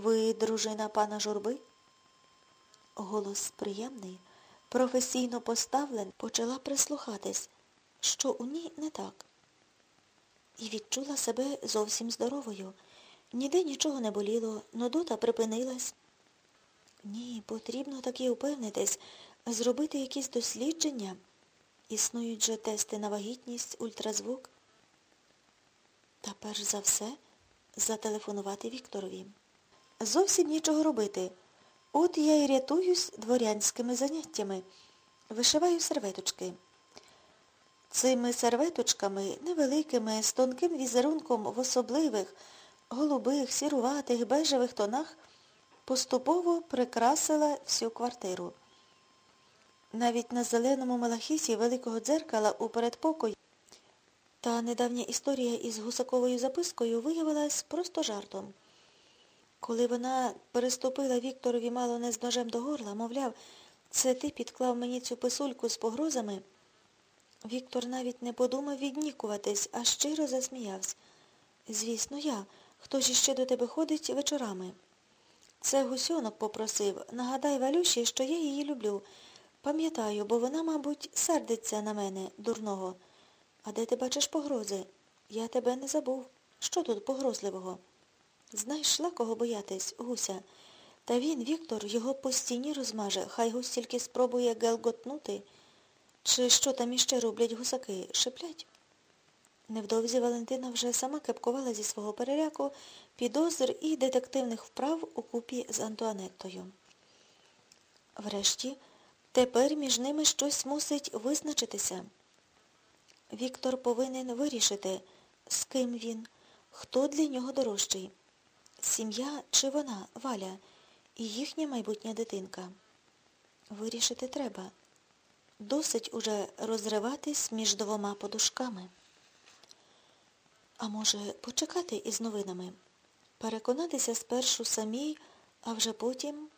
Ви дружина пана журби? Голос приємний, професійно поставлений, почала прислухатись, що у ній не так. І відчула себе зовсім здоровою. Ніде нічого не боліло, нудота припинилась. Ні, потрібно таки упевнитись, зробити якісь дослідження. Існують же тести на вагітність, ультразвук. Та перш за все зателефонувати Вікторові. Зовсім нічого робити. От я й рятуюсь дворянськими заняттями. Вишиваю серветочки. Цими серветочками, невеликими, з тонким візерунком в особливих, голубих, сіруватих, бежевих тонах, поступово прикрасила всю квартиру. Навіть на зеленому малахісі великого дзеркала у передпокої та недавня історія із гусаковою запискою виявилась просто жартом. Коли вона переступила Вікторові мало не з ножем до горла, мовляв, це ти підклав мені цю писульку з погрозами, Віктор навіть не подумав віднікуватись, а щиро засміявся. Звісно, я. Хто ж іще до тебе ходить вечорами? Це гусьонок попросив. Нагадай Валюші, що я її люблю. Пам'ятаю, бо вона, мабуть, сердиться на мене, дурного. А де ти бачиш погрози? Я тебе не забув. Що тут погрозливого? Знайшла кого боятись, гуся. Та він, Віктор, його по стіні розмаже, хай гусь тільки спробує гелготнути. Чи що там іще роблять гусаки? Шиплять? Невдовзі Валентина вже сама кепкувала зі свого переляку підозр і детективних вправ у купі з Антуанеттою. Врешті, тепер між ними щось мусить визначитися. Віктор повинен вирішити, з ким він, хто для нього дорожчий. Сім'я чи вона, Валя, і їхня майбутня дитинка. Вирішити треба. Досить уже розриватись між двома подушками. А може, почекати із новинами? Переконатися спершу самій, а вже потім.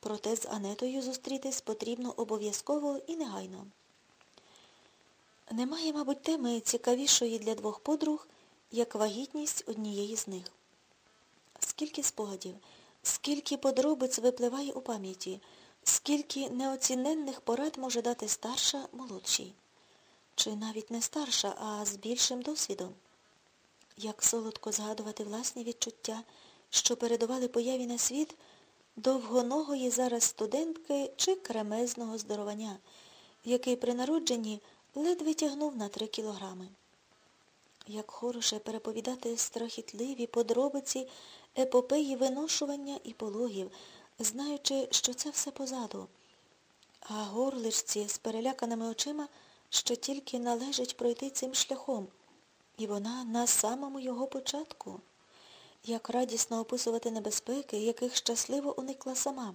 Проте з Анетою зустрітись потрібно обов'язково і негайно. Немає, мабуть, теми цікавішої для двох подруг, як вагітність однієї з них. Скільки спогадів, скільки подробиць випливає у пам'яті, скільки неоціненних порад може дати старша молодшій. Чи навіть не старша, а з більшим досвідом. Як солодко згадувати власні відчуття, що передували появі на світ довгоногої зараз студентки чи кремезного здоровання, який при народженні ледве тягнув на три кілограми. Як хороше переповідати страхітливі подробиці епопеї виношування і пологів, знаючи, що це все позаду, а горличці з переляканими очима, що тільки належить пройти цим шляхом, і вона на самому його початку. Як радісно описувати небезпеки, яких щасливо уникла сама,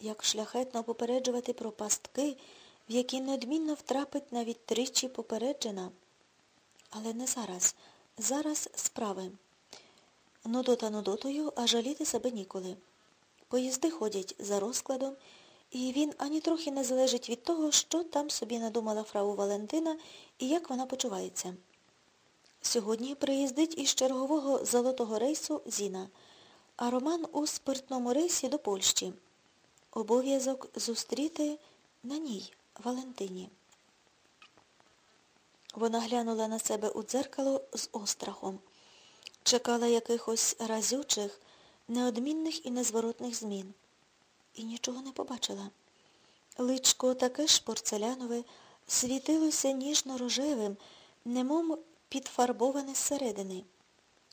як шляхетно попереджувати про пастки, в які неодмінно втрапить навіть тричі попереджена. Але не зараз. Зараз справи. Нудота нудотою, а жаліти себе ніколи. Поїзди ходять за розкладом, і він ані трохи не залежить від того, що там собі надумала фрау Валентина і як вона почувається. Сьогодні приїздить із чергового золотого рейсу Зіна, а Роман у спиртному рейсі до Польщі. Обов'язок зустріти на ній, Валентині. Вона глянула на себе у дзеркало з острахом, чекала якихось разючих, неодмінних і незворотних змін. І нічого не побачила. Личко таке ж порцелянове, світилося ніжно-рожевим, немов підфарбоване зсередини.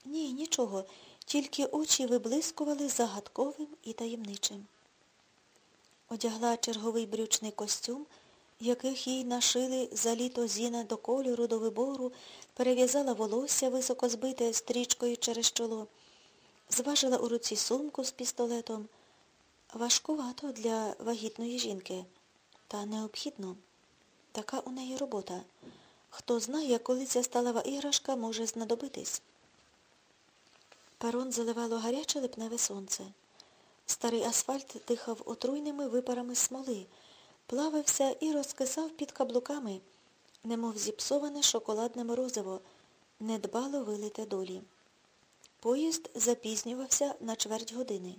Ні, нічого, тільки очі виблискували загадковим і таємничим. Одягла черговий брючний костюм, яких їй нашили за літо зіна до кольору, до вибору, перев'язала волосся, високо збите стрічкою через чоло, зважила у руці сумку з пістолетом. Важкувато для вагітної жінки, та необхідно. Така у неї робота. Хто знає, коли ця сталева іграшка може знадобитись. Перон заливало гаряче липневе сонце. Старий асфальт дихав отруйними випарами смоли, плавився і розкисав під каблуками, немов зіпсоване шоколадне морозиво, недбало вилите долі. Поїзд запізнювався на чверть години.